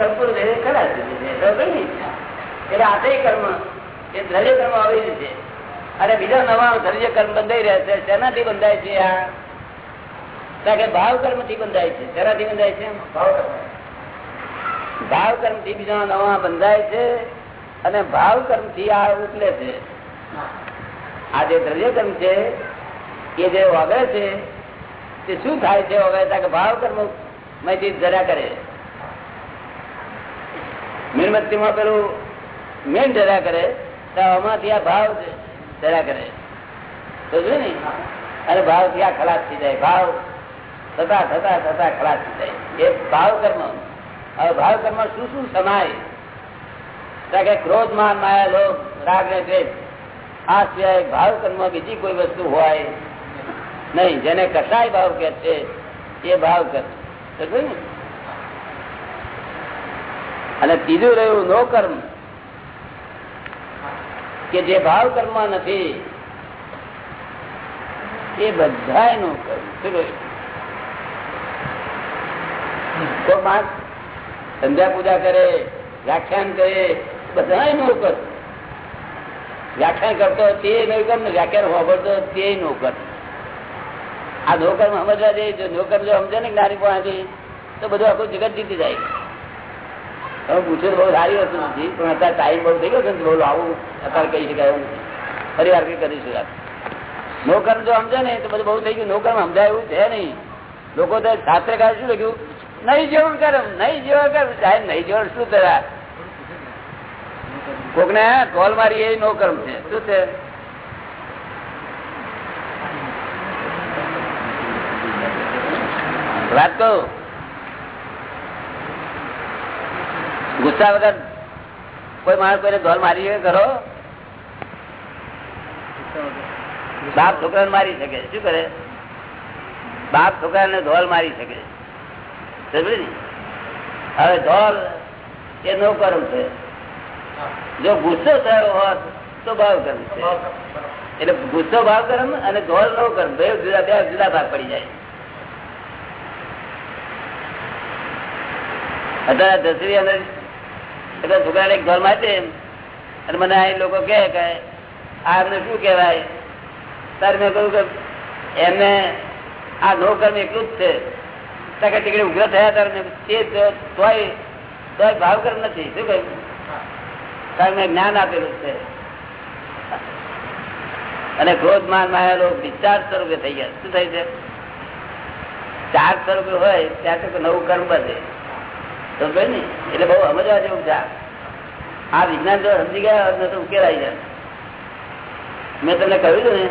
સંપૂર્ણ રીતે ખરા એટલે આતે કર્મ એ દ્રવ્ય કર્મ આવી છે. અને બીજા નવા દ્રવ્ય કર્મ બંધાઈ રહ્યા છે. શેનાથી બંધાય છે આ? કે ભાવ કર્મથી બંધાય છે. શેનાથી બંધાય છે? ભાવ કર્મ. થી બીજા નવા બંધાય છે અને ભાવ કર્મથી આ ઉકલે છે. આ જે દ્રવ્ય કર્મ છે એ જે વગર છે તે શું થાય છે? વગર ભાવ કર્મમાંથી જરા કરે. મીણબત્તી માં પેલું મેન ડરા કરે તો આમાંથી આ ભાવ ડરા કરે. સમજે ને? અને ભાવ ત્યાં ખલાસ થઈ જાય. ભાવ થતા થતા થતા ખલાસ થઈ જાય. એ ભાવ કર્મ. હવે ભાવ કર્મ શું શું સમાય? કે ક્રોધ માન માયા લોક રાગ ને દ્વેષ. આ સિવાય ભાવ કર્મ બીજી કોઈ વસ્તુ હોય નહીં. જેને કસાય ભાવ કે છે, એ ભાવ કર્મ. અને ત્રીજું રહ્યું નો કર્મ. કે જે ભાવ કર્મ નથી, એ બધા નો કર્મ. સંધ્યા પૂજા કરે, વ્યાખ્યાન કરે બધા નો કર વ્યાખ્યાન કરતો તે નહીં કર ને વ્યાખ્યાન વાપરતો તે નો કર આ નોકર સમજવા જઈએ જો જો સમજે ને જ્ઞાની પણ તો બધું આખું જગત જીતી જાય. પૂછ્યું બહુ સારી વસ્તુ નથી, પણ અત્યારે ટાઈમ બહુ થઈ ગયો છે બોલો, આવું અત્યારે કહી શકાય એવું ફરી વાર કરીશું યાર. નોકર જો સમજે ને, તો બધું બહુ થઈ ગયું. નોકર સમજાય એવું છે નહીં. લોકો તો શાસ્ત્ર કાળ શું લખ્યું? નહીં જેવણ કરમ, નહીં જેવણ કર સાહેબ, નહીં જેવણ શું થયા કોક ને કોલ મારી એ નો કર્મ છે. શું છે? વાત કહું? ગુસ્સા વગર કોઈ માણસ કોઈને ધોલ મારી કરો? બાપ છોકરા મારી શકે, શું કરે? બાપ છોકરા ને ધોલ મારી શકે. હવે ધોલ એ ન કરવું છે. જો ગુસ્સો થયો હોત તો ભાવ કરવું છે. એટલે ગુસ્સો ભાવ કરમ અને ધોલ ન કરમ બે જુદા બે જુદા ભાગ પડી જાય. અત્યારે દસરી અંદર એટલે છોકરાને એક ઘર માટે અને મને આ લોકો કહે કે આ એમને શું કહેવાય? તારે મેં કહ્યું કે એમને આ નો કર્મ એટલું જ છે. કે ટીકડે ઉગ્ર થયા તારે તે તોય તોય ભાવ કર્મ નથી. શું કહ્યું? કારણ મેં જ્ઞાન આપેલું છે. અને ક્રોધ માન માયેલો વિચાર સ્વરૂપે થઈ ગયા. શું થાય છે? ચાર સ્વરૂપે હોય, ત્યાં તો નવું કર્મ બધે સમજે ને એટલે બહુ સમજવા જેવું છે આ. વિજ્ઞાન જો સમજી ગયા તો ઉકેલાઈ જાય મેં તમને કહ્યું હતું ને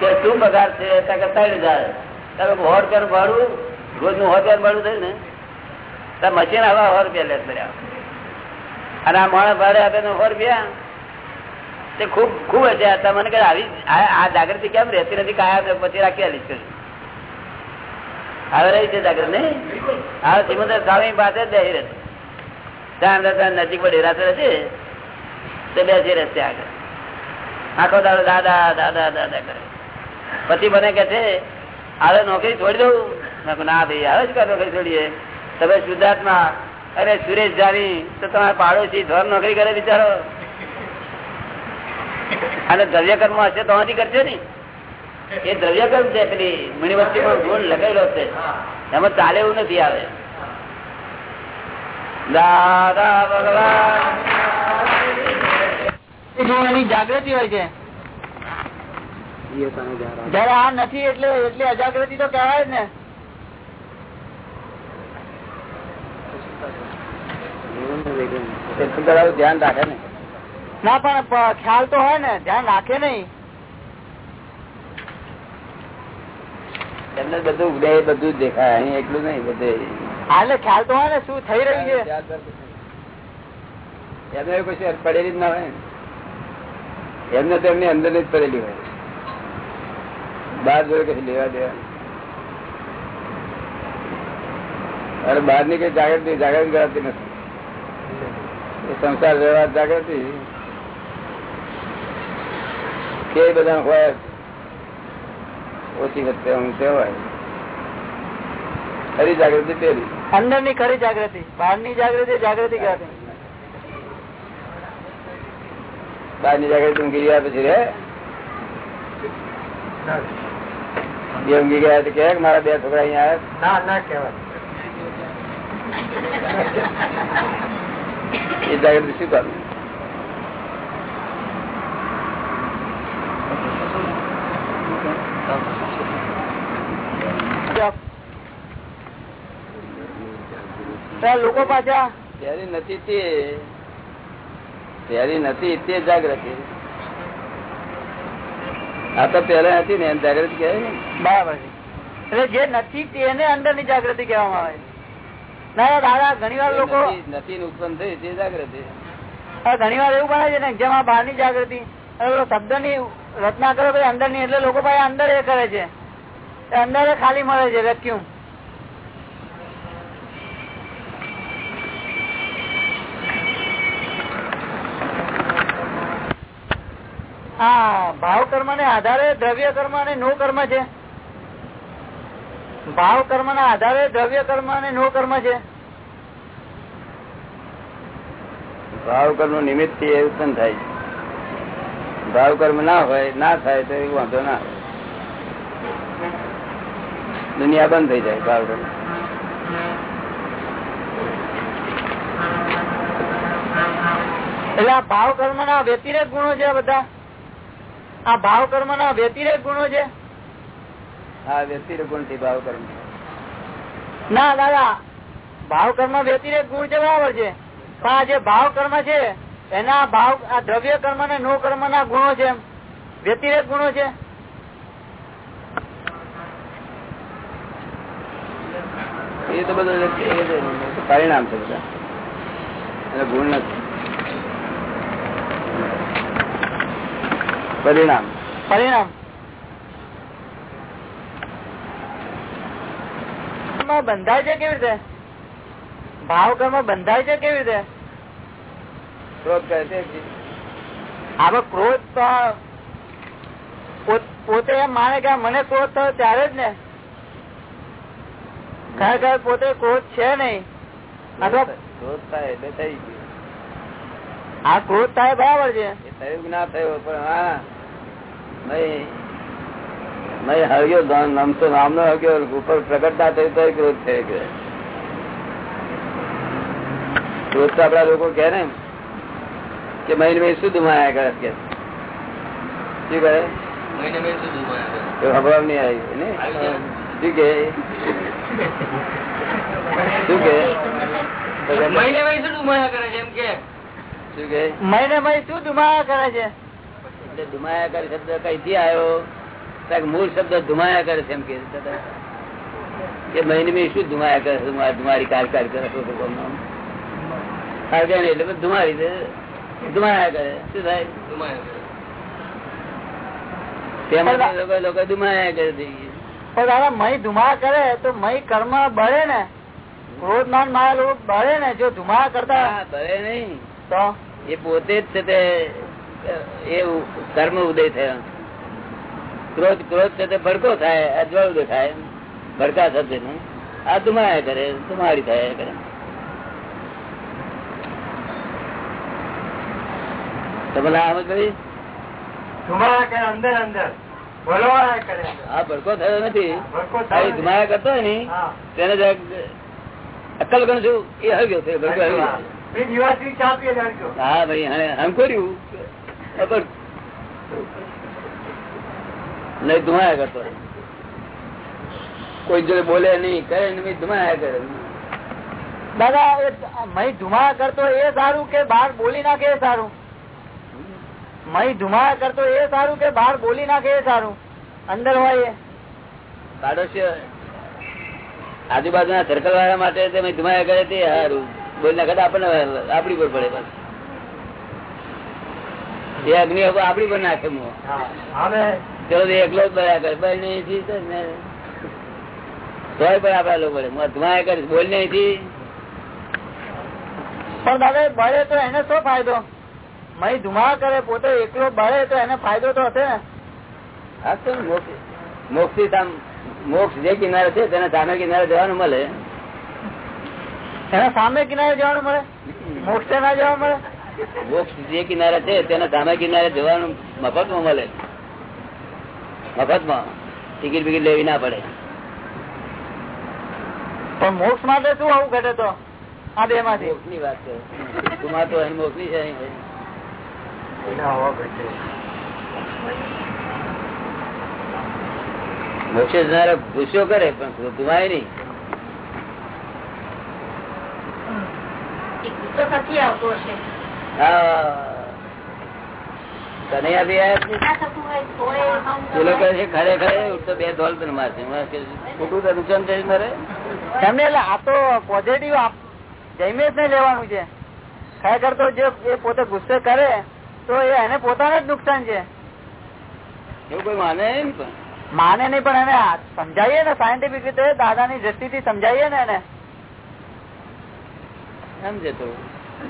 કે શું પગાર છે ત્રણ હજાર તમે સો રૂપિયા ભાડું રોજનું સો રૂપિયા ભાડું થયું ને ત્યાં મશીન આવા સો રૂપિયા લેસ પડ્યા અને આ માણસ ભાડે આપે સો રૂપિયા તે ખૂબ ખૂબ હશે. તમને મને કહે આવી આ જાગૃતિ કેમ રહેતી નથી? કાયા પછી રાખી આલીશ કર્યું હવે રહી છે જાગૃત ને? હવે સિમંદર સ્વામી પાસે જ બેસી ત્યાં અંદર નજીક પર ડેરાસર હશે. તે બેસી રહેશે આગળ. આખો દાડો દાદા દાદા દાદા કરે. પછી મને કે છે હવે નોકરી છોડી દઉં. ના ભાઈ હવે જ નોકરી છોડીએ? તમે સુધાર્થમાં અરે સુરેશ જાની, તો તમારા પાડોશી ધોર નોકરી કરે બિચારો અને દ્રવ્ય કર્મ હશે તો કરશે ને. એ દ્રવ્ય કર્મ છે? પેલી મીણીવસ્તી પણ ગુણ લગાવેલો છે. એમાં ચાલે એવું નથી આવે. દાદા ભગવાન. જાગૃતિ હોય છે. જયારે આ નથી એટલે એટલી અજાગૃતિ તો કહેવાય ને. ધ્યાન રાખે ને. ના પણ ખ્યાલ તો હોય ને. ધ્યાન રાખે નહીં. એમને બધું ઉડે બધું દેખાય. અહીં એટલું નહીં બધે. હાલે ખ્યાલ તો હોય ને શું થઈ રહ્યું છે? એમને કશું પડેલી જ ના હોય એમને તો એમની અંદર જ પડેલી હોય. બહાર જોડે કશું લેવા દેવા. અરે બહારની કઈ જાગૃતિ જાગૃતિ કરાતી નથી. સંસાર વ્યવહાર જાગૃતિ. કે બધા હોય? ઓછી વચ્ચે હું કહેવાય. ખરી જાગૃતિ પેલી અંદરની ખરી જાગૃતિ. બહારની જાગૃતિ જાગૃતિ કહેવાતી બહારની જાગૃતિ ઊંઘી ગયા પછી રે? બે ઊંઘી ગયા તો કે મારા બે છોકરા અહીંયા આવ્યા ના ના કહેવાય. એ જાગૃતિ શું કરવું લોકો પાછા? ત્યારે નથી તે. ત્યારે નથી તે જાગૃતિ આ તો પેલા નથી ને જાગૃતિ કહેવાય ને. બરાબર છે. એટલે જે નથી તેને અંદરની જાગૃતિ કહેવામાં આવે ના દાદા ઘણી વાર લોકો નથી- નથી ને ઉત્પન્ન થઈ તે જાગૃતિ. ઘણી વાર એવું બને છે ને જેમાં બહારની જાગૃતિ શબ્દની રચના કરો અંદરની એટલે લોકો પાસે અંદર એ કરે છે. એ અંદર એ ખાલી મળે છે વેક્યુમ ભાવ કર્મ ને આધારે દ્રવ્ય કર્મ અને નો કર્મ છે? ભાવ કર્મ ના આધારે દ્રવ્ય કર્મ અને નો કર્મ છે? ભાવ કર્મનું નિમિત્તથી એ ઉત્પન્ન થાય છે. ભાવ કર્મ ના હોય ના થાય તો એવું વાંધો ના દુનિયા બંધ થઈ જાય ભાવ કર્મ એટલે આ ભાવ કર્મ ના વ્યતિરેક ગુણો છે બધા? આ ભાવ કર્મ ના વ્યતિરેક ગુણો છે? હા વ્યતિરેક ગુણથી ભાવ કર્મ ના. દાદા ભાવ કર્મ વ્યતિરેક ગુણ છે બરાબર છે. પણ આ જે ભાવ કર્મ છે એના ભાવ આ દ્રવ્ય કર્મ ને નો કર્મ ના ગુણો છે એમ. વ્યતિરેક ગુણો છે? એ તો બધું પરિણામ છે બધા. એટલે ગુણ નથી. પરિણામ. પરિણામ. બંધાય છે કેવી રીતે? ભાવ કર્મ બંધાય છે કેવી રીતે? ક્રોધ કરે છે હવે ક્રોધ તો પોત- એમ માને કે મને ક્રોધ થયો ત્યારે જ ને. ખરેખર પોતે ક્રોધ છે નહીં. ક્રોધ થાય એટલે થઈ ગયું. આ ક્રોધ થાય બરાબર છે. થયું ના થયું પણ હા નહીં નહીં હર્યો નામ નામ નો હગ્યો ઉપર પ્રગટ ના થયું તો ક્રોધ થયો કે. ક્રોધ તો આપડા લોકો કે ને કે મહિને ભાઈ શું ધુમાયા કરે કે શું કરે? એવું ખબર નહીં આવી ને શું કે શું કે શું કે? મહિને શું ધુમાયા કરે છે? એટલે ધુમાયા કરે શબ્દ કઈથી આવ્યો? મૂળ શબ્દ ધુમાયા કરે છે એમ કે કે મહિને મેં શું ધુમાયા કરે ધુમારી કાર કાર કરે છે તો કોણ નામ? કાર કરે ને એટલે ધુમારી દે. ધુમાયા કરે. શું થાય? તેમાં લોકો લોકો ધુમાયા કરે. પણ દાદા મય ધુમા કરે તો મય કર્મ બળે ને. ક્રોધ માન માયા લોકો બળે ને જો ધુમા કરતા ભલે નહીં. તો? એ પોતે જ છે તે એ કર્મ ઉદય થયો. ક્રોધ ક્રોધ છે તે ભડકો થાય અજવા ઉદય થાય. ભડકા થશે આ તુમાયા કરે તુમારી થાય કરે. તમે ના સમજ પડી ધુમાયા કરે અંદર અંદર. હા આ ભડકો થયો નથી. ધુમાયા કરતો હોય ને તેને અક્કલ ગણ છું એ ભડકો હળગ્યો. હા ભાઈ હવે કર્યું. ખબર. નહીં ધુમાયા કરતો. કોઈ જોડે બોલે નહીં કરે નહીં ધુમાયા કરે. દાદા એ મહી ધુમા કરતો એ સારું કે બહાર બોલી નાખે એ સારું? મહી ધુમા કરતો એ સારું કે બહાર બોલી નાખે એ સારું? અંદર હોય એ. પાડોશીઓ આજુબાજુના સર્કલ વાળા માટે ધુમાયા કરે તે સારું. બોલી કદા આપણને આપડી પર પડે બસ. એ અગ્નિ આપડી પર નાખે મો. ચલો એકલો જ બધા કરે. બળ નહીં થી તોય પણ આપડા લોકો પડે. ધુમાયા કરીશ બોલ નહીં થી પણ દાદા બળે તો એને શું ફાયદો? મહી ધુમા કરે પોતે એકલો બળે તો એને ફાયદો તો હશે હા તો મોક્ષ મોક્ષ જે કિનારે છે તેને સામે કિનારે જવાનું મળે. એના સામે કિનારે જવાનું મળે? મોક્ષે ના જવા મળે? મોક્ષ જે કિનારે છે તેના સામે કિનારે જવાનું મફતમાં મળે. મફતમાં. ટિકિટ બિકિટ લેવી ના પડે. પણ મોક્ષ માટે શું આવું ઘટે તો? આ બે માંથી મોક્ષની વાત છે. તુમા તો અહીં મોક્ષની છે અહીં. જનારા ગુસ્સો કરે પણ ગુમાય નહીં. આવતો હશે ખરેખર તો જે પોતે ગુસ્સે કરે તો એ એને પોતાને જ નુકસાન છે એવું કોઈ માને નહીં પણ માને નહીં પણ એને સમજાવીએ ને સાયન્ટિફિક રીતે દાદાની દ્રષ્ટિથી સમજાવીએ ને એને સમજે તો મન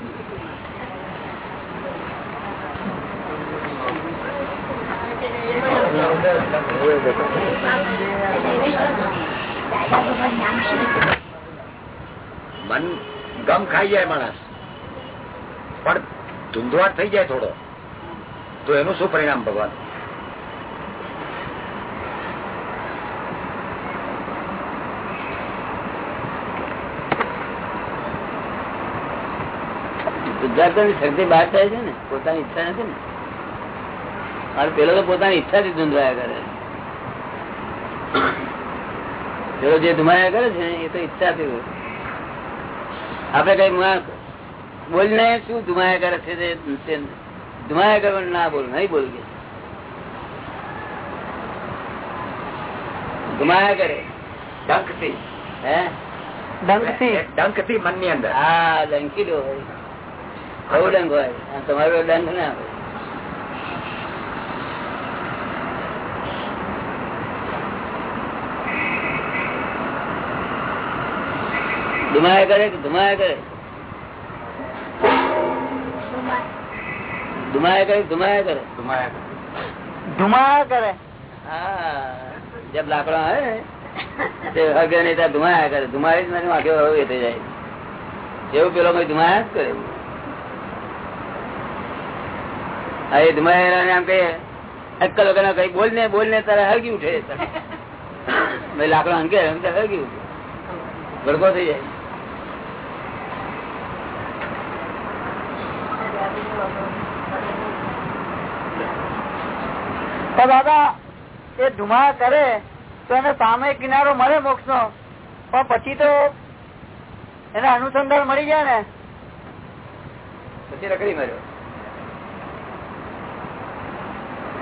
ગમ ખાઈ જાય માણસ. પણ ધૂંધવાટ થઈ જાય થોડો. તો એનું શું પરિણામ ભગવાન? સિદ્ધાર્થની શક્તિ બહાર થાય છે ને પોતાની ઈચ્છા નથી ને. અને પેલો તો પોતાની ઈચ્છાથી ધૂંધવાયા કરે પેલો જે ધુમાયા કરે છે ને એ તો ઈચ્છાથી હોય. આપડે કઈ માણસ બોલને શું ધુમાયા કરે છે તે- તે ધુમાયા કરવાનું ના બોલ નહીં બોલ કે ધુમાયા કરે. ડંકથી હે? ડંકથી ડંકથી મનની અંદર. હા ડંકી હોય બહુ ડંક હોય તમારો ડંક ના હોય. ધુમાયા કરે કે ધુમાયા કરે? ધુમાયા કરે કે ધુમાયા કરે? ધુમાયા કરે. હા જબ લાકડા હોય તે હગે નહીં ત્યાં ધુમાયા કરે. ધુમાડી જ હવે એ થઈ જાય. એવું પેલો ધુમાયા જ કરે. હા એ ધુમાયા આમ કહીએ અક્કલ વગર કઈ બોલ ને બોલ ને તારે હરગી ઉઠે ભાઈ લાકડા હંકે હરગી ઉઠે ભડકો થઈ જાય. તો દાદા એ ધુમા કરે તો એને સામે કિનારો મળે મોક્ષ નો પણ પછી તો એને અનુસંધાન મળી જાય ને? પછી રખડી માર્યો.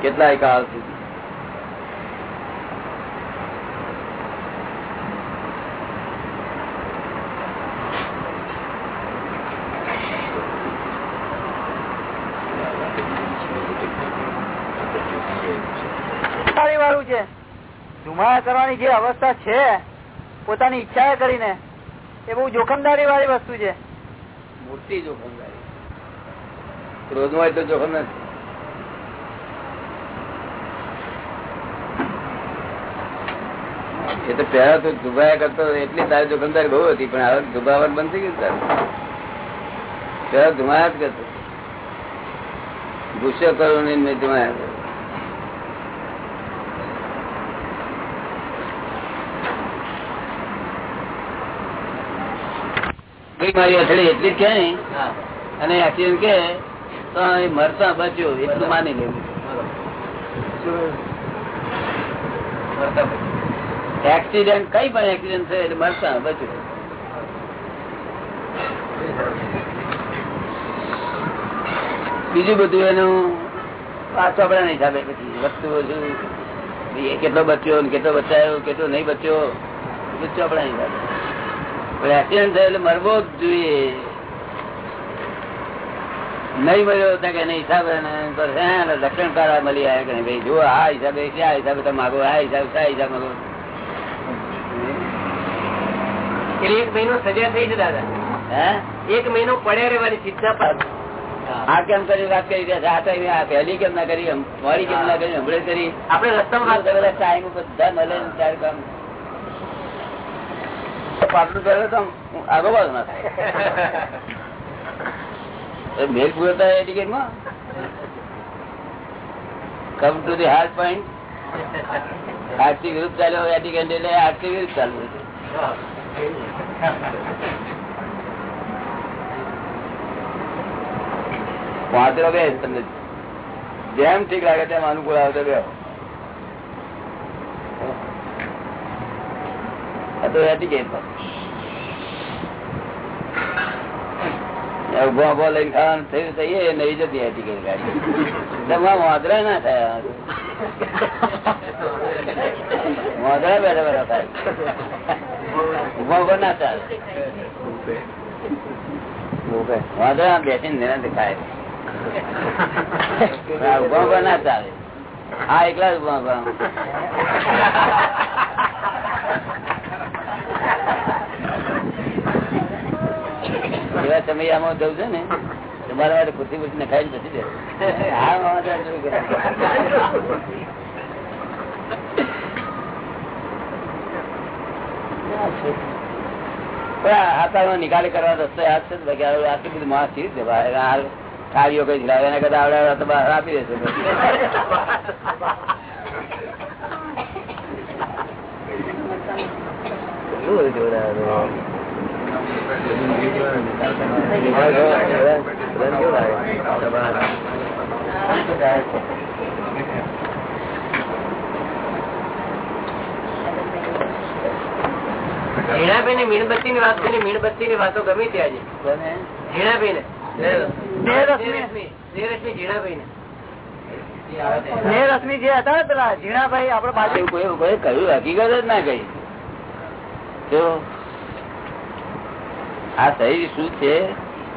કેટલાય કાળ સુધી. વાળું છે. ધુમા કરવાની જે અવસ્થા છે પોતાની ઈચ્છા કરીને એ બહુ જોખમદારી વાળી વસ્તુ છે. મોટી જોખમદારી. હોય તો જોખમ નથી. એ તો પેલા તો દુભાયા કરતો એટલી તારી જોખમદારી બહુ હતી પણ હવે દુભાવન બંધ થઈ ગયું તારું. પેલા ધુમાયા જ કરતો. ગુસ્સો કરો ને મેં ધુમાયા મારી અથડી એટલી જ કે અને એક્સિડન્ટ કે તો મરતા બચ્યો એટલું માની લેવું એક્સિડન્ટ કઈ પણ એક્સિડન્ટ થયો એટલે મરતા બચ્યો બીજું બધું એનું પાછો આપડા હિસાબે પછી. વધતું શું કેટલો બચ્યો કેટલો બચાયો, કેટલો નહીં બચ્યો, બધું આપડા હિસાબે એક્સિડન્ટ થયો એટલે મરવો જ જોઈએ. નહીં મળ્યો ત્યાં કે એના હિસાબે કાળા મળી આવ્યા કે નહીં? ભાઈ જો આ હિસાબે આ હિસાબે તમે માગો, આ હિસાબે આ હિસાબ માગો. એક મહિનો સજા થઈ છે દાદા. એક મહિનો પડ્યા રહેવાની શિક્ષા પર. આ કેમ કરી વાત કરી? રહ્યા છે? આ તો આ પહેલી કેમ ના કરી? મોડી કેમ ના કરી? હમણાં કરી? આપણે રસ્તામાં બધા ટાઈમ બધા મળે ત્યારે કામ. પાટલું પહેરે તો આગો બાજુ ના થાય. એ મેલ પૂરો થાય એટિકેટમાં? Come to the hard point આર્થિક વિરુદ્ધ ચાલ્યો એટિકેટ એટલે આર્થિક વિરુદ્ધ ચાલુ છે. પાંચરો બે તમને. જેમ ઠીક લાગે તેમ અનુકૂળ આવતો બે. જતી એટિકેટ ગાડી. તમારા વાંદરા બેઠા બેઠા થાય. ઊભો ઊભો ના ચાલે બેસીને ઊભા ઊભા ના ચાલે. હા એકલા જ ઊભા ઊભા એવા સમયામાં જવું છે ને તમારા માટે ખુશી ખુશી નખાઈ દે હા વાંધો નહીં. પણ આ આતાનો નિકાલ કરવા રસ્તો યાદ છે આટલું બધું છે ભાઈ આ કાળીઓ કઈ લાવે એના કરતા આવડે તો બહાર આપી દેશે. શું જોડાયેલું? મીણબત્તી ની વાત કરી મીણબત્તી ની વાતો ગમી ત્યાં કોને? ઝીણાભાઈ ને લે. દેહરશ્મિ ઝીણાભાઈ ને સ્નેહ રશ્મિ જે હતા પેલા ઝીણાભાઈ આપડે બાજુ. એવું કોઈ કોઈ કહ્યું હકીકત જ ના કહી. આ શરીર શું છે?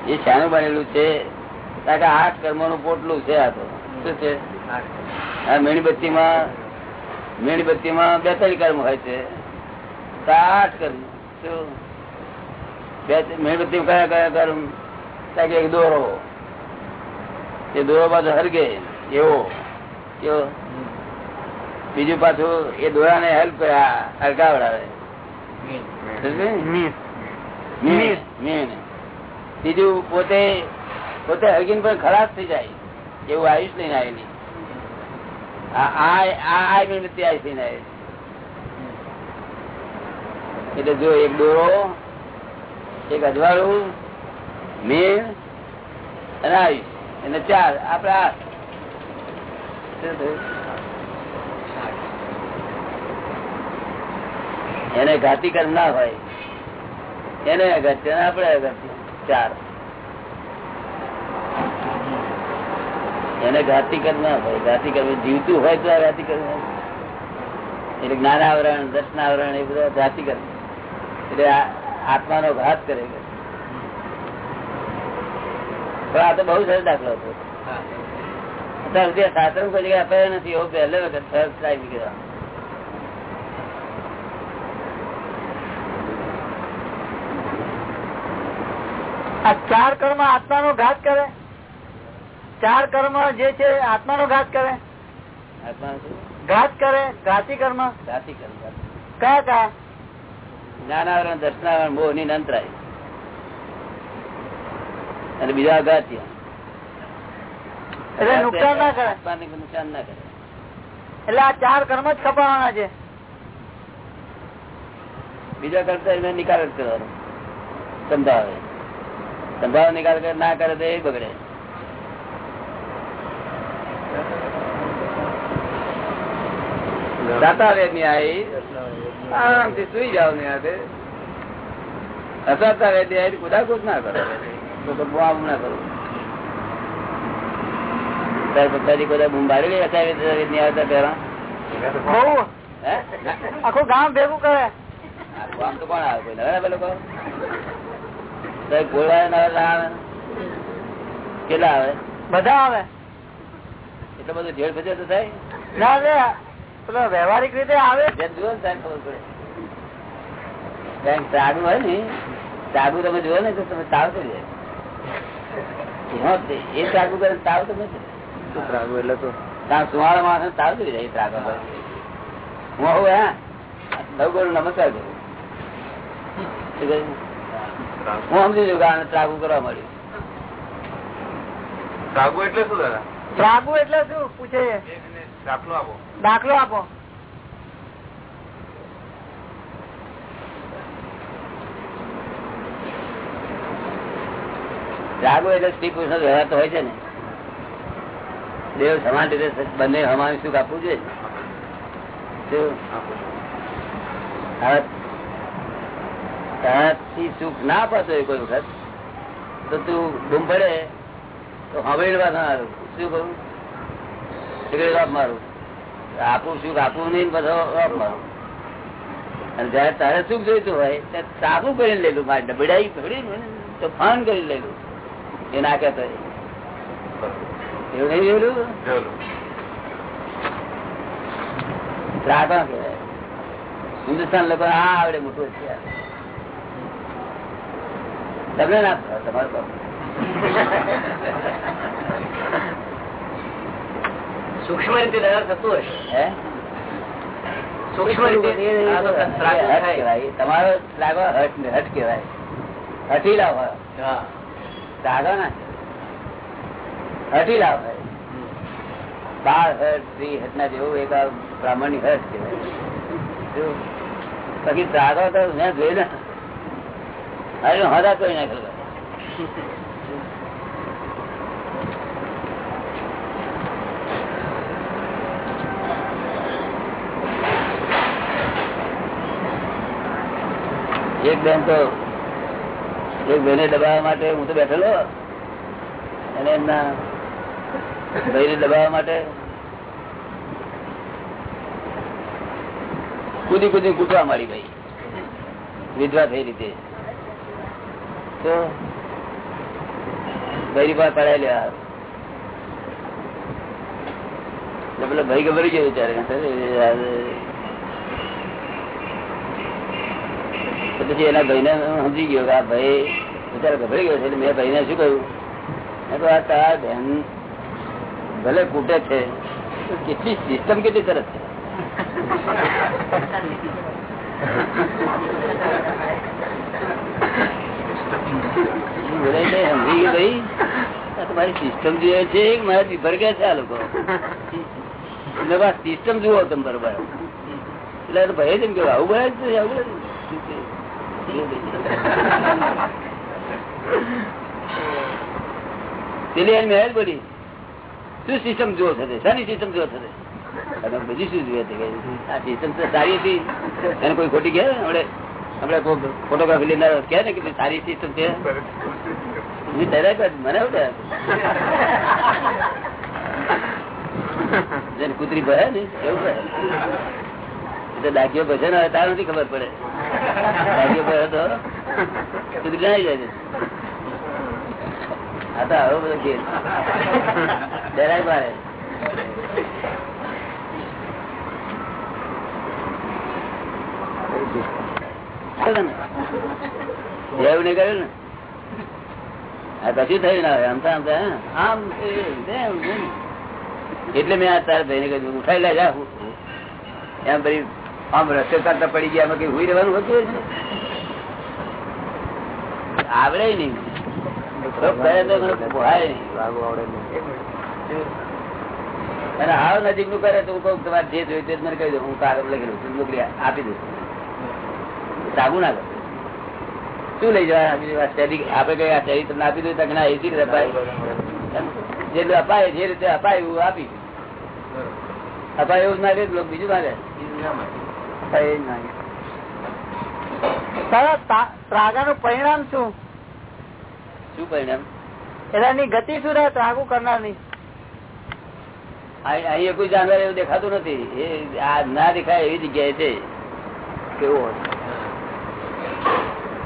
એ શાનું બનેલું છે? કારણ કે આઠ કર્મનું પોટલું છે આ તો. શું છે? આ મીણબત્તી માં મીણબત્તી માં બેતાલી કર્મ હોય છે. તો આ આઠ કર્મ શું બે મીણબત્તી કયા કયા કરું? એક દોરો. એ દોરો પાછો હરગે, એવો કેવો બીજું પાછું એ દોરા ને હેલ્પ કર્યા. મીણ. બીજું પોતે પોતે હરગીન પણ ખરાબ થઈ જાય. એવું આયુષ લઈને આવેલી. આ મીણબત્તી આયુષ લઈને આવેલી. એટલે જો એક દોરો, એક અજવાળું મેળ અને આયુષ. અને ચાર, આપડે આઠ. એને ઘાતી કર ના હોય. એને અગત્ય ને આપણે અગત્ય ચાર. એને ઘાતી કર ના હોય. ઘાતી કર જીવતું હોય તો આ ઘાતી હોય. એટલે જ્ઞાનાવરણ, દર્શનાવરણ એ બધા ઘાતી કર્મ. એટલે આત્માનો ઘાત કરે પણ આ તો બહુ સરસ દાખલો હતો. અત્યાર સુધી શાસ્ત્ર કોઈ જગ્યાએ અપાયો નથી એવો પહેલે વખત સરસ ગયો આ ચાર કર્મ આત્માનો ઘાત કરે. ચાર કર્મ જે છે આત્માનો ઘાત કરે. આત્મા ઘાત કરે ઘાતી કર્મ. ઘાતી કર્મ. કયા કયા? જ્ઞાનાવરણ દર્શનાવરણ મોહની અંતરાય અને બીજા એટલે નુકસાન ના કરે. ના એટલે આ ચાર કર્મ જ ખપાવવાના છે. બીજા કરતા એને નિકાલ જ કરવાનો. સંભાવે. સંભાવ નિકાલ ના કરે તો એ બગડે. દાતા રે ન્યાય આરામથી સુઈ જાવ ને યાદ હસાતા રહે કુદાકુદ ના કરો. તો તો બોમ ના કરો. હસાવી પેલા આખું ગામ ભેગું કરે. આમ તો કોણ આવે? કોઈ નવા લોકો? સાહેબ ગોળા નવા આવે? કેટલા આવે? બધા આવે. એટલે બધું ઢેર ભજે તો થાય? ના. પેલો વ્યવહારિક રીતે આવે? જુઓ ને કારણ હોય ને સાદું તમે જુઓ ને તો તમે તાવ થઈ જાય. એ ત્રાગુ કરે તો તાવ તમે ત્રાગુ એટલે તો સુવાળા માણસ તાવ થઈ જાય ત્રાગુ હું આવું હા? નવ નમસ્કાર કરું. હું સમજી છું કે આને ત્રાગુ કરવા મળ્યું. એટલે શું દાદા? ત્રાગુ એટલે શું? પૂછે? દાખલો આપો. દાખલો આપો. જાગો એટલે શ્રી કૃષ્ણ નો વ્યવહાર તો હોય છે ને. દેવ સમાન રીતે બંને હમાનું સુખ આપવું જોઈએ. સુખ ના પાતો કોઈ વખત તો તું બૂમ પડે તો હવે વાત શું વાપ મારું આપું સુખ આપવું નહીં અને જયારે તારે સુખ જોઈતું હોય, ત્યારે સાબુ કરીને લેલું મારે ડબડાઈ પકડી તો ફાન કરી લેલું એ ના કહેતો એવું નહીં જોયેલું? જોયેલું. કહેવાય. હિન્દુસ્તાન લોકો આ આવડે મોટું છે તમને ના તમારું. સૂક્ષ્મ રીતે દાદા થતું હશે સૂક્ષ્મ રીતે. તમારો રાગો હટ ને હટ કહેવાય. હટી લાવ રાગો ના? હટી લાવ બાર હટ સ્ત્રી હટ ના જેવું એક બ્રાહ્મણની હટ કેવાય પછી ત્રાગો તો મેં જોયું ને. હજુ હતા કોઈ નાખેલો એક બેન તો એક બેને દબાવવા માટે હું તો બેઠેલો અને એમના ભાઈને દબાવવા માટે કુદી કુદી કૂટવા મારી ભાઈ. વિધવા થઈ રીતે. તો ભાઈ પાસે પડાય લેવા એટલે પેલો ભાઈ ગભરી ગયો વિચારે તો પછી એના ભાઈ ને સમજી ગયો કે આ ભાઈ બિચારો ગભરાઈ ગયો છે એટલે મેં ભાઈ ને શું કહ્યું? કહ્યું, આ તારા બહેન ભલે કૂટે છે કેટલી સિસ્ટમ કેટલી સરસ છે. સમજી ભાઈ. સિસ્ટમ છે છે જુઓ તમે બરોબર. એટલે તો ભાઈ જ એમ કે આવું ભાઈ છે આવું છે. સિસ્ટમ જુઓ થશે શાની શું સારી હતી. એને કોઈ ખોટી ગયા આપણે આપણે ફોટોગ્રાફી લેનાર કે સારી સિસ્ટમ છે. મને એવું ડરાય જેને કૂતરી ભરે ને એવું ભરે ડાકીઓ ભજે ને તાર નથી ખબર પડે. ડાકીઓ ભરે તો જણાઈ જાય આ તો આવો બધો ખેલ ડરાય મારે. નહીં કર્યું ને? કશું થયું ના આમ તો આમ. એટલે મેં આ તારા ભાઈને કહ્યું ઉઠાઈ લે, જા. એમ પછી આમ રસ્તે ચાલતા પડી ગયા કઈ હોય રહેવાનું હતું આવડે નહીં. હાવ નજીકનું કરે તો હું તમારે જે જોયું તે મને કહી દઉં હું કાગળ લખેલું તું નોકરી આપી દઉં. સાગુ ના કરું. શું લઈ જવા આપડે કઈ આ સ્ટેડી તમને આપી દઉં તક ના, એસી રીતે અપાય. જેટલું અપાય, જે રીતે અપાય, એવું આપી. અપાય એવું ના રે બીજું ના લે. ત્રાગા નું પરિણામ શું? શું પરિણામ? એની ગતિ શું રહે? ત્રાગુ કરનારની અહીં કોઈ જાનવર એવું દેખાતું નથી. એ આ ના દેખાય એવી જગ્યાએ છે. કેવું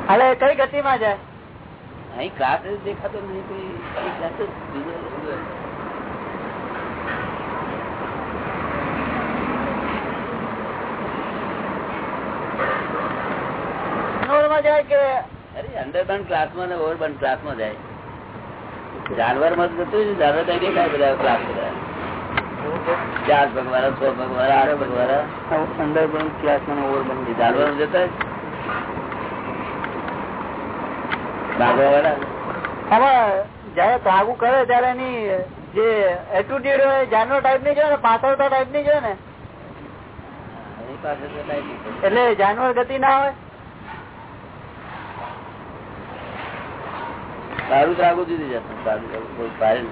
અરે કઈ ગતિમાં જાય? અહીં જ દેખાતો નહીં કોઈ અહીં class જ બીજો- માં જાય કે અરે ક્લાસમાં ને ક્લાસમાં જાય. જતું જાનવર દેખાય બધા ક્લાસ બધા. ચાર છ આઠ જાનવર જતા જયારે ભાગુ કરે ત્યારે એની જે એટીટ્યુડ હોય જાનવર ટાઈપની છે ને પાછળતા ટાઈપની છે ને. એટલે જાનવર ગતિ ના હોય. તારું ત્રાગુ જુદી જતું તારું ત્રાગુ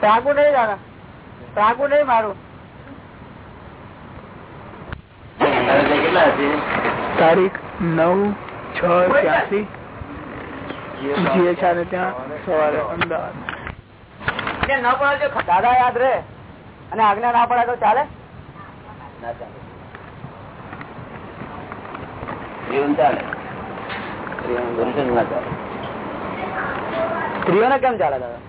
ત્રાગુ નહીં દાદા. ત્રાગુ નહીં મારું. તારીખ નવ છ ત્યાસી જીએ ચાલે ત્યાં સવારે અમદાવાદ. ન પડે દાદા યાદ રહે. અને આજ્ઞા ના પડે તો ચાલે? ના ચાલે. જીવન ચાલે. ના ચાલે? સ્ત્રીઓને કેમ ચાલે દાદા?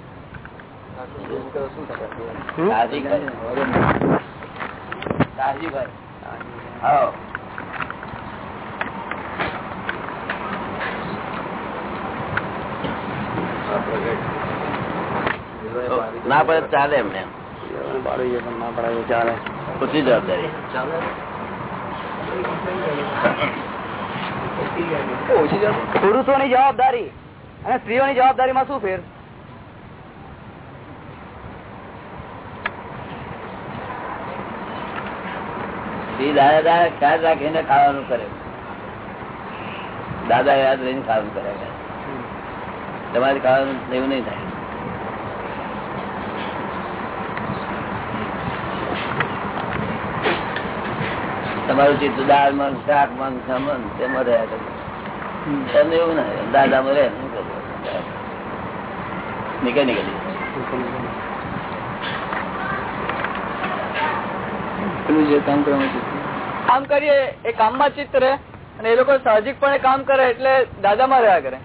ના પડે ચાલે એમને. ના પડાય ચાલે ઓછી જવાબદારી. પુરુષોની જવાબદારી. અને સ્ત્રીઓની જવાબદારીમાં શું ફેર? દાદા ખ્યાલ રાખીને ખાવાનું કરે. દાદા યાદ રહીને ખાવાનું કરે તમારે ખાવાનું એવું નહીં થાય. તમારું ચિત્ત દાળ મન શાક મન સમન તેમાં રહ્યા કરે તમને એવું ના દાદા મળે રહે નીકળી નીકળી કામ કરીએ એ કામમાં ચિત્ત રહે અને એ લોકો સાહજિક પણ કામ કરે એટલે દાદામાં રહ્યા કરે.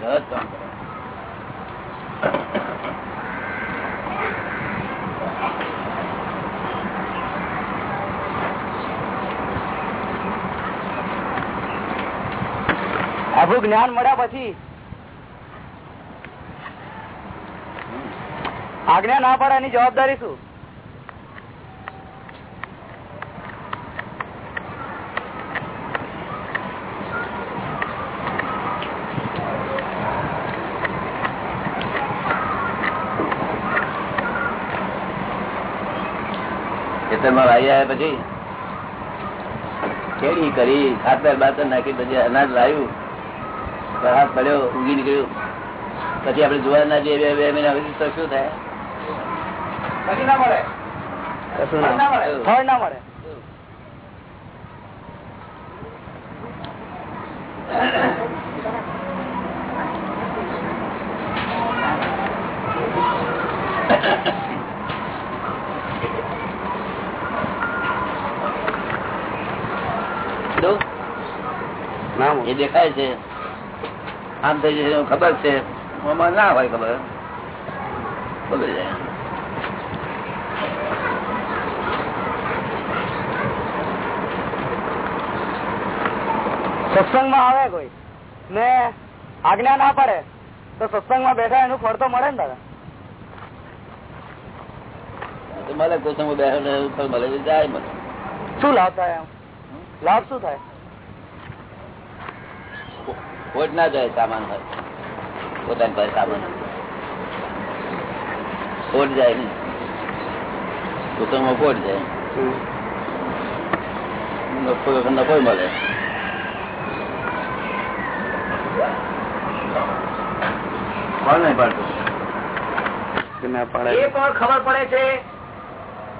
કામ કરે. આપણું જ્ઞાન મળ્યા પછી આજ્ઞા ના પાડે એની જવાબદારી શું? ખેતરમાં વાઈ આવ્યા પછી ખેડી કરી ખાતર નાખી પછી અનાજ લાવ્યું હાથ પડ્યો ઉગી નીકળ્યું. પછી આપડે જોવા ના જઈએ બે બે મહિના પછી તો શું થાય? એ દેખાય છે. આમ થઈ જશે ખબર છે. ના હોય ખબર. બોલી જાય સત્સંગમાં આવે કોઈ? ને આજ્ઞા ના પડે તો સત્સંગમાં બેઠા એનું ફળ તો મળે ને દાદા મળે કોઈ બેઠો બેઠા મળે જાય મળે શું લાભ થાય લાભ શું થાય? ખોટ ના જાય સામાન હોય. પોતાની પાસે સામાન. ખોટ જાય ને કુટુંબમાં ખોટ જાય. નફો મળે. ખબર પડે છે.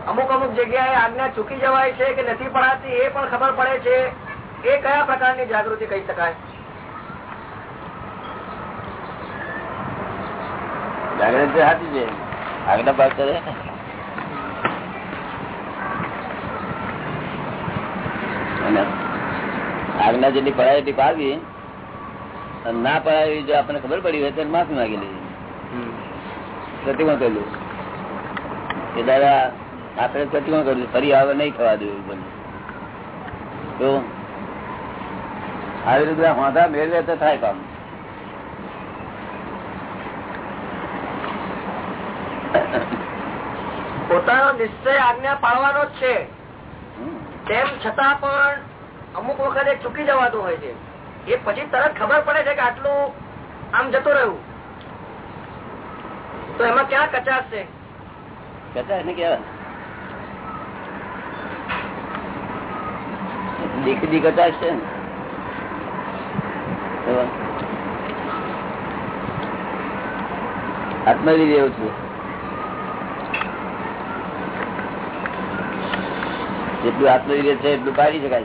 અમુક અમુક જગ્યાએ આજ્ઞા ચૂકી જવાય છે કે નથી પડાતી એ પણ ખબર પડે છે. એ કયા પ્રકારની જાગૃતિ કહી શકાય? જાગૃતિ સાચી છે. આજ્ઞા પાસ કરે આજ્ઞા જેટલી પડાય એટલી પાડવી ના પડાવી જો આપણને ખબર પડી હોય તો માફી માગી લેવી. પ્રતિમા કર્યું કે દાદા આપણે પ્રતિમા કર્યું ફરી આવે નહીં થવા દેવું બને તો આવી રીતે વાંધા મેળવે તો થાય કામ. પોતાનો નિશ્ચય આજ્ઞા પાળવાનો જ છે. તેમ છતાં પણ અમુક વખતે ચૂકી જવાતું હોય છે. એ પછી તરત ખબર પડે છે કે આટલું આમ જતું રહ્યું. તો એમાં ક્યાં કચાશ છે? કચાશ ને કેવા? દીકરી કચાશ છે આત્મવીર એવું છે. જેટલું આત્મવિવેક છે એટલું પાડી શકાય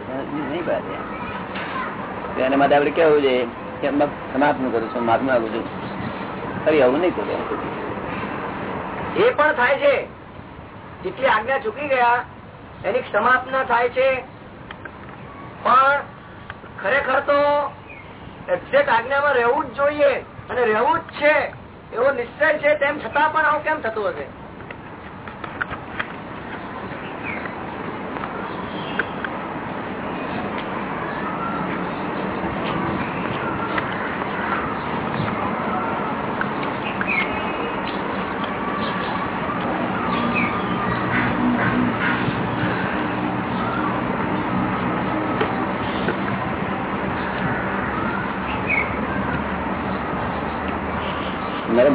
નહીં પાડે. એના માટે આપડે કેવું છે કે સમાપ્ત કરું છું, માફી માંગુ છું. ફરી આવું નહીં કરે. એ પણ થાય છે, જેટલી આજ્ઞા ચૂકી ગયા, એની સમાપના થાય છે. પણ ખરેખર તો એક્ઝેક્ટ આજ્ઞામાં રહેવું જ જોઈએ અને રહેવું જ છે એવો નિશ્ચય છે તેમ છતાં પણ આવું કેમ થતું હશે?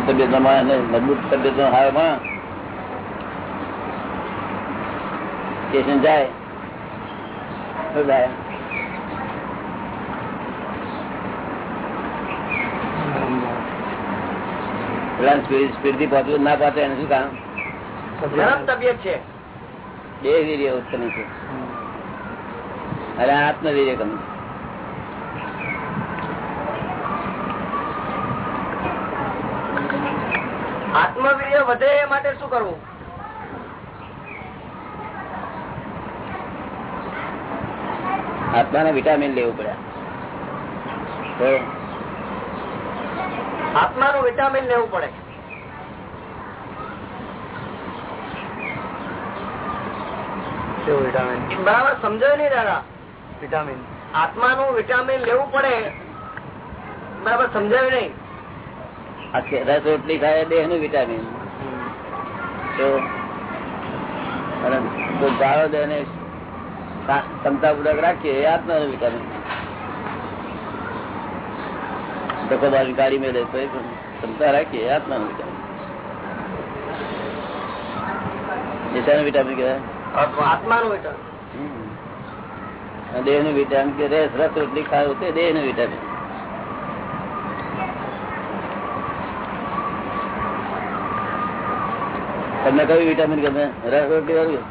નરમ તબિયત અને મજબૂત તબિયત હારે પણ સ્ટેશન જાય શું થાય પેલા સ્પીડ સ્પીડથી પહોંચવું ના પહોંચે એને શું કામ? તબિયત છે. બે વીર્ય ઉત્પન્ન છે. અરે આત્મવીર્ય કમ આત્મવીર્ય વધે એ માટે શું કરવું? આત્માને વિટામિન લેવું પડે. આત્માનું વિટામિન લેવું પડે. બરાબર સમજાય નહીં દાદા? વિટામિન. આત્માનું વિટામિન લેવું પડે. બરાબર સમજાયું નહીં? આ કે રસ રોટલી ખાય દેહનું વિટામિન. તો અને કોઈ ને ક્ષમતા પૂર્વક રાખીએ એ આત્માનું વિટામિન ધક્કો બાજુ ગાડી મેળે તો એ પણ ક્ષમતા રાખીએ એ આત્માનું વિટામિન કહેવાય? આત્માનું વિટામિન. દેહનું વિટામિન કે રસ રસ રોટલી ખાવ તે દેહનું વિટામિન. તમને કયું વિટામિન ગમે? રસ વાળું?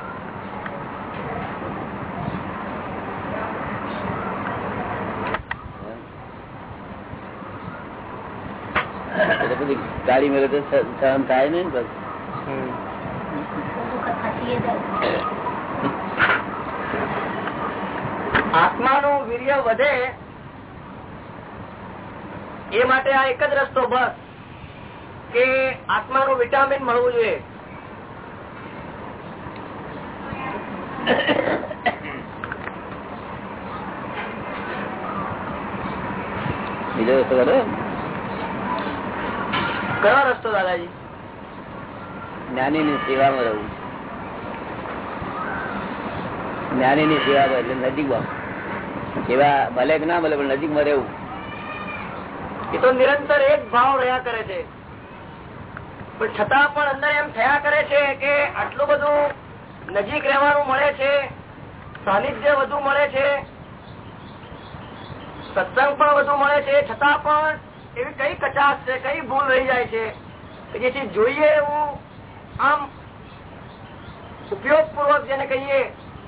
ગાડી મેળવે તો સહન થાય ને પછી. આત્માનું વીર્ય વધે એ માટે આ એક જ રસ્તો બસ કે આત્માનું વિટામિન મળવું જોઈએ. બીજો રસ્તો કરો કયો રસ્તો દાદાજી? જ્ઞાની ની સેવામાં રહેવું જ્ઞાની ની સેવા એટલે નજીકમાં. સેવા ભલે કે ના ભલે પણ નજીકમાં રહેવું. એ તો નિરંતર એક ભાવ રહ્યા કરે છે. પણ છતાં પણ અંદર એમ થયા કરે છે કે આટલું બધું નજીક રહેવાનું મળે છે, સાનિધ્ય વધુ મળે છે, સત્સંગ પણ વધુ મળે છે, છતાં પણ એવી કઈ કચાશ છે, કઈ ભૂલ રહી જાય છે જેથી જોઈએ એવું આમ ઉપયોગ જેને કહીએ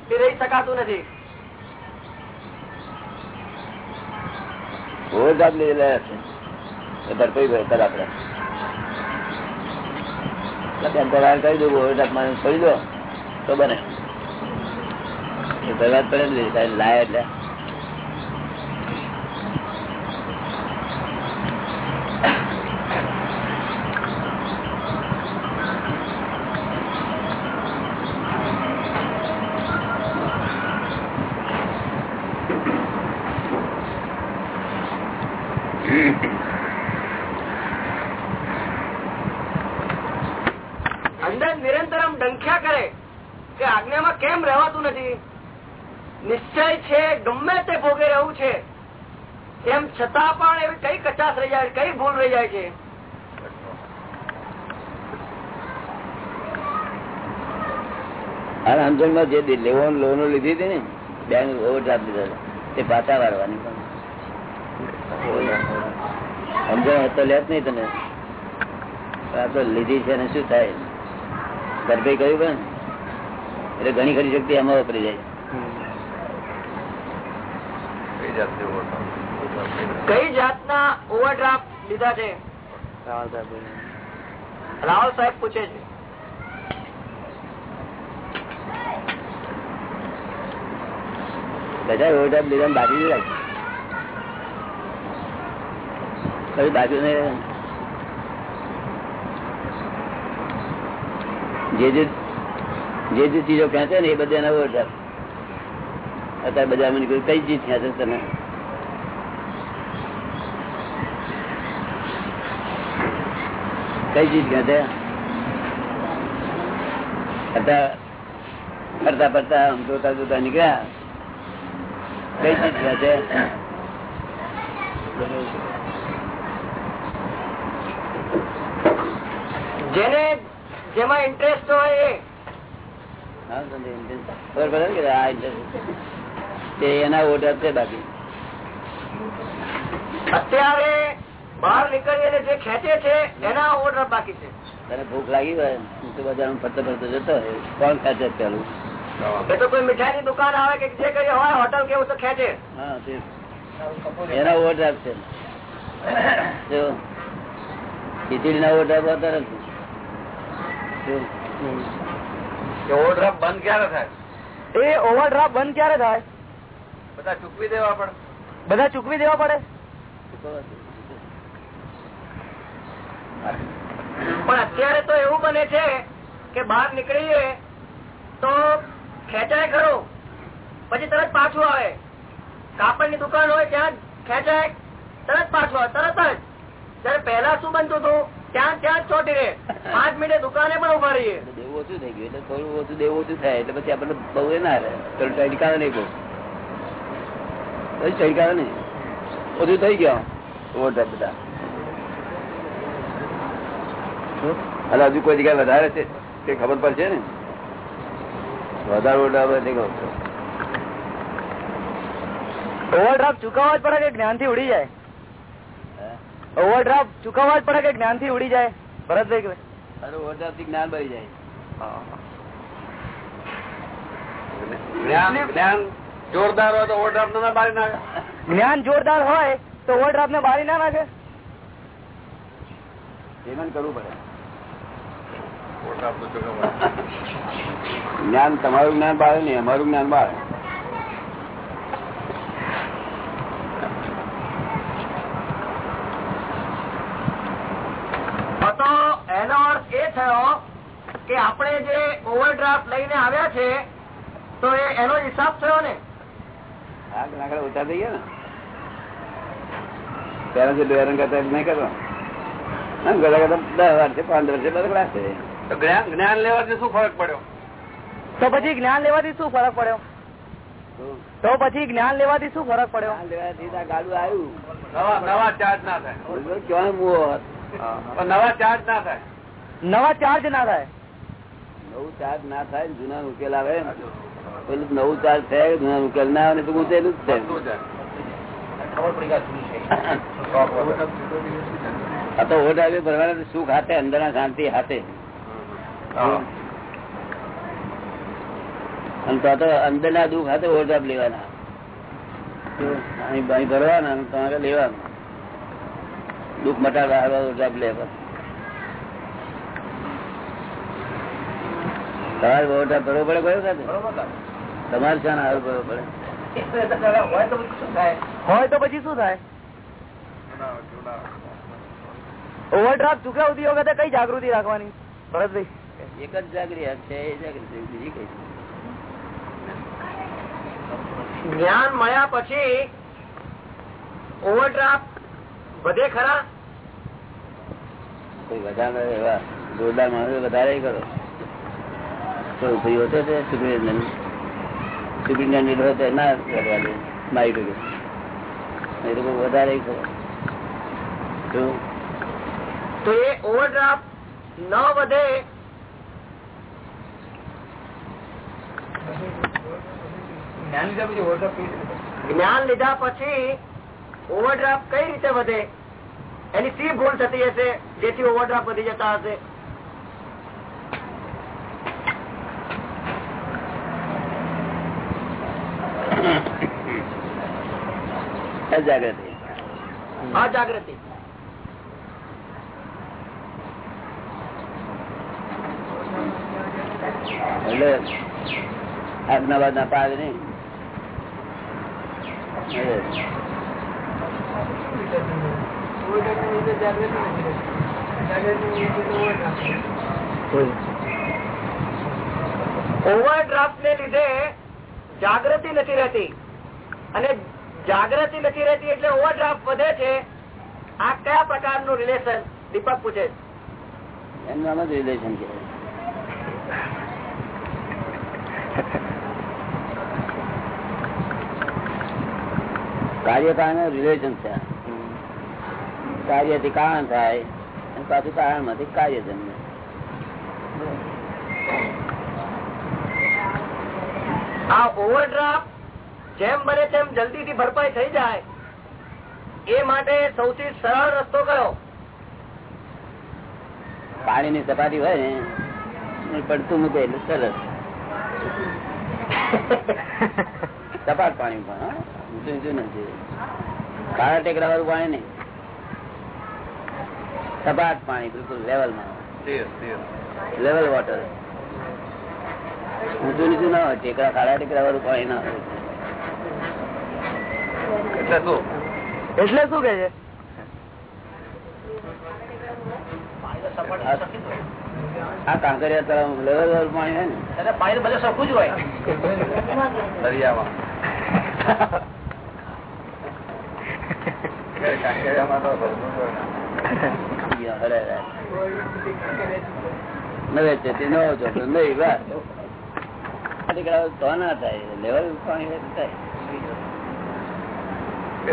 એ રહી શકાતું નથી. અંતરાળ કરી દઉં ઓવરડ્રાફ્ટમાં છોડી દો. તો બને જ પડે ને લાય એટલે અંદર નિરંતર આમ ડંખ્યા કરે કે આજ્ઞામાં કેમ રહેવાતું નથી નિશ્ચય છે ગમે તે ભોગે રહેવું છે એમ છતાં પણ એવી કઈ કચાશ રહી જાય કઈ ભૂલ રહી જાય છે? અને સમજણમાં જે લેવોન લોનો લીધી હતી ને બેંક ઓવરડ્રાફ્ટ લીધા હતા, તે પાછા વાળવાની સમજણ હતો લેત નહીં તને આ તો લીધી છે ને શું થાય? ગરભાઈ કહ્યું પણ. એટલે ઘણી ખરી શક્તિ એમાં વપરી જાય. કઈ જાતની ઓવરડ્રાફ્ટ લીધા છે? રાહુલ સાહેબ પૂછે છે. બધા ઓવરડ્રાફ્ટ લીધા બાકી લીધા કઈ બાજુ નહીં જે જે જે જે ચીજો ખેંચે ને એ બધા ઓવરડ્રાફ્ટ અત્યારે બધા મને કઈ ચીજ ખેંચે તને કઈ ચીજ ખેંચે ફરતા ફરતા ફરતા આમ જોતા જોતા નીકળ્યા. કઈ ચીજ ખેંચે જેને જેમાં ઇન્ટરેસ્ટ હોય એ. બરોબર કે આ ઇન્ટરેસ્ટ એના ઓર્ડર છે બાકી. અત્યારે બહાર નીકળીને જે ખેંચે છે એના ઓર્ડર બાકી છે. તને ભૂખ લાગી હોય તો બજારમાં ફરતો ફરતો જતો કોણ ખેંચે પેલું? એ તો કોઈ મીઠાઈ ની દુકાન આવે કે જે કઈ હોય હોટલ કેવું તો ખેંચે. હા તે. એના ઓર્ડર છે. જો. ખીચડી ના ઓર્ડર overdraft બંધ ક્યારે થાય? એ ઓવરડ્રાફ્ટ બંધ ક્યારે થાય? બધા ચૂકવી દેવા પડે. બધા ચૂકવી દેવા પડે? પણ અત્યારે તો એવું બને છે કે બહાર નીકળીએ તો ખેંચાય ખરો, પછી તરત પાછું આવે. કાપડની દુકાન હોય ત્યાં ખેંચાય, તરત પાછું આવે, તરત જ. જયારે પહેલા શું બનતું હતું? ત્યાં ત્યાં જ ચોટી રે પાંચ મિનિટે દુકાને પણ ઊભા રહીએ. દેવું ઓછું થઈ ગયું, એટલે થોડું ઓછું દેવું ઓછું થાય, એટલે પછી આપણને બહુ એ ના રહે. થોડું ચડકાવે નહીં બહુ પછી ચડકાવે નહીં. ઓછું થઈ ગયો બધા. એટલે હજુ કોઈ જગ્યાએ વધારે છે? તે ખબર પડશે ને? વધારે. ઓવરડ્રાફ્ટ ચુકવવા જ પડે કે જ્ઞાનથી ઉડી જાય? ઓવરડ્રાફ્ટ ચુકવવા જ પડે કે જ્ઞાનથી ઉડી જાય? ભરતભાઈ અરે ઓર્ડરથી જ્ઞાન ભરી જાય. જ્ઞાન જ્ઞાન જોરદાર હોય તો ના બારી નાખે. જ્ઞાન જોરદાર હોય તો ઓવરડ્રાફ્ટ ને બારી ના નાખે? પેમેન્ટ કરવું પડે. જ્ઞાન તમારું જ્ઞાન બાળે નહીં અમારું જ્ઞાન બાળે તો એનો અર્થ એ થયો કે આપણે જે ઓવરડ્રાફ્ટ લઈને આવ્યા છે તો એ એનો હિસાબ થયો ને? આગળ ઓછા થઈ ગયા ને. ત્યારે જે બે રંગ હતા નહીં કરો હા ગળા કરતા દસ વાર છે પંદર છે બધા ક્લાસ છે. તો જ્ઞાન લેવાથી શું ફરક પડ્યો? તો પછી જ્ઞાન લેવાથી શું ફરક પડ્યો? તો પછી જ્ઞાન લેવાથી શું ફરક પડ્યો? લેવાથી ગાડું આવ્યું. નવા ચાર્જ ના થાય. નવા ચાર્જ ના થાય. નવા ચાર્જ ના થાય. નવું ચાર્જ ના થાય જૂના ઉકેલ આવે. પેલું નવું ચાર્જ થાય જૂના ઉકેલ ના આવે તો ઉકેલું જ જાય આ તો ઓઢ આવી ભરવાના સુખ હાથે અંદર શાંતિ હાથે. અને તો તો અંદર ના દુઃખ હાથે ઓરજાપ લેવાના. અહીં ભરવાના તમારે લેવાનું. દુઃખ મટાડવા ઓઢ લેવા તમારે ભરવો પડે કયો ખાતે તમારે શાના હાલ ભરવો પડે? હોય તો પછી શું થાય? ઓવરડ્રાફ્ટ ચુકવતી વખતે કઈ જાગૃતિ રાખવાની? ભરતભાઈ? એક જ જાગૃતિ છે એ જાગૃતિ બીજી કઈ જ્ઞાન મળ્યા પછી ઓવરડ્રાફ્ટ વધે ખરા? કોઈ વધારે એવા જોરદાર માણસો વધારે કરો. તો ભાઈ હોતો છે સુપ્રિન્ટેન્ડન્ટ સુપ્રિન્ટેન્ડન્ટ હોય ના કરવા દે મારી ગયું એ લોકો વધારે કરે. તો એ ઓવરડ્રાફ્ટ ન વધે જ્ઞાન લીધા પછી ઓવરડ્રાફ્ટ કઈ રીતે વધે? એની સી ભૂલ થતી હશે જેથી ઓવરડ્રાફ્ટ વધી જતા હશે. અજાગૃતિ. અજાગૃતિ. એટલે આજ્ઞાબાદ ના પાડે નહીં. ઓવરડ્રાફ્ટ ને લીધે જાગૃતિ નથી રહેતી. અને જાગૃતિ નથી રહેતી એટલે ઓવરડ્રાફ્ટ વધે છે. આ કયા પ્રકારનું રિલેશન દીપક પૂછે? એનું જ રિલેશન છે કાર્ય કારણ રિલેશન છે. કાર્યથી કારણ થાય અને પાછું કારણમાંથી કાર્ય જન્મે. આ ઓવરડ્રાફ્ટ જેમ બને તેમ જલ્દી થી ભરપાઈ થઈ જાય. એ માટે સૌથી સરળ રસ્તો કયો? પાણી ની સપાટી હોય ને પડતું મૂકે એટલે સરસ સપાટ પાણી પણ હા? ઊંચું ઊંચું નથી કાળા ટેકરા વાળું પાણી નહીં. સપાટ પાણી બિલકુલ લેવલમાં. લેવલ વોટર ઊંચું નીચું ના હોય ટેકરા કાળા ટેકરા વાળું પાણી ના હોય. એટલે શું? એટલે શું કે છે? આ કાંકરિયા તળાવ લેવલ વાળું પાણી હોય ને. પાણી બધું સરખું જ હોય. દરિયામાં કાંકરિયામાં તો ભરપૂર હોય ને. અરે અરે.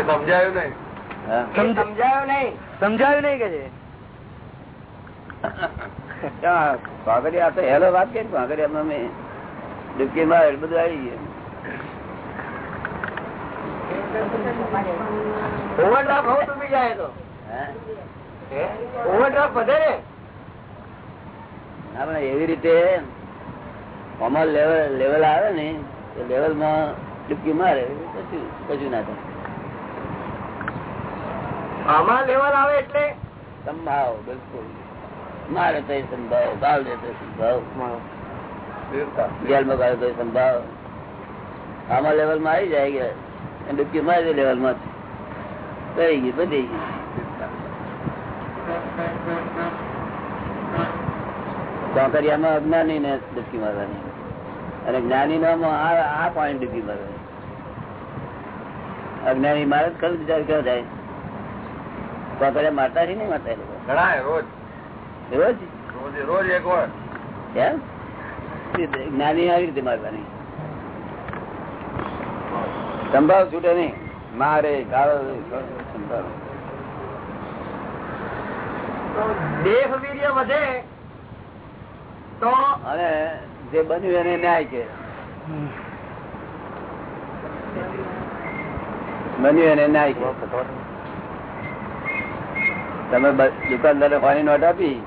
સમજાયું નહીં સમજાયો નહીં કે છે કાંકરિયા તો હેલો વાત કરી માં અમે ડુબકી માર, બધું આવી ગયું. ઓવરડ્રાફ્ટ હોવું ડૂબી જાય તો. હે? ઓવરડ્રાફ્ટ વધે ને? આપણે એવી રીતે કોમન લેવલ લેવલ આવે ને તો લેવલમાં ડૂબકી મારે કશું કશું ના થાય. આમાં લેવલ આવે એટલે? સંભાવ બિલકુલ. મારે તો સંભાવ ભાવ લે તો સંભાવ. જેલમાં ગાળે તો સંભાવ. આમાં લેવલમાં આવી જાય કે ડૂબકી મારી લેવલમાં થઈ ગઈ બધી ગઈ કાંકરિયામાં અજ્ઞાની ને ડૂબકી મારવાની. અને જ્ઞાની આ પાણી ડૂબકી મારવાની. અજ્ઞાની મારે ખરું વિચાર કેવો થાય કાંકરિયા મારતા છે નહીં મારતા એ રોજ. રોજ? રોજ એક વાર? જ્ઞાની આવી રીતે મારવાની. સંભાવ છૂટે નહીં. મારે દેહ વીર્ય વધે તો અને જે બન્યું એને ન્યાય કે બન્યું એને ન્યાય કે તમે દુકાનદારે પાણી નોટ આપી?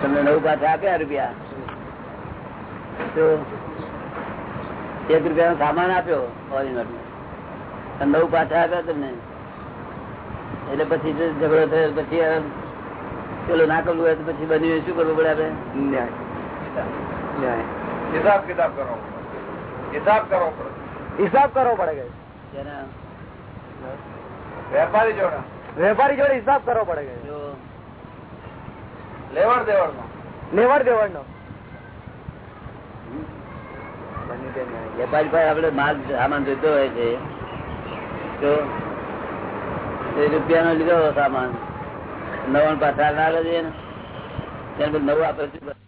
તમને નવ પાછા આપ્યા રૂપિયા? તો રૂપિયા નો સામાન આપ્યો ઓરિજિનલ નવ પાછા આપ્યા તમને. એટલે પછી ઝઘડો થયો પછી પેલો ના કરવું હોય તો પછી બન્યું શું કરવું પડે આપણે? હિસાબ કિતાબ કરવો હિસાબ કરવો પડે. હિસાબ કરવો પડે કે? વેપારી જોડે. વેપારી જોડે હિસાબ કરવો પડે કે? જો લેવડ દેવડ નો લેવડ દેવડ નો વેપારી પાસે આપડે માલ સામાન જોઈતો હોય છે, તો એ રૂપિયાનો લીધો સામાન. નવા પાછા ના છે ને. ત્યારે બધું નવું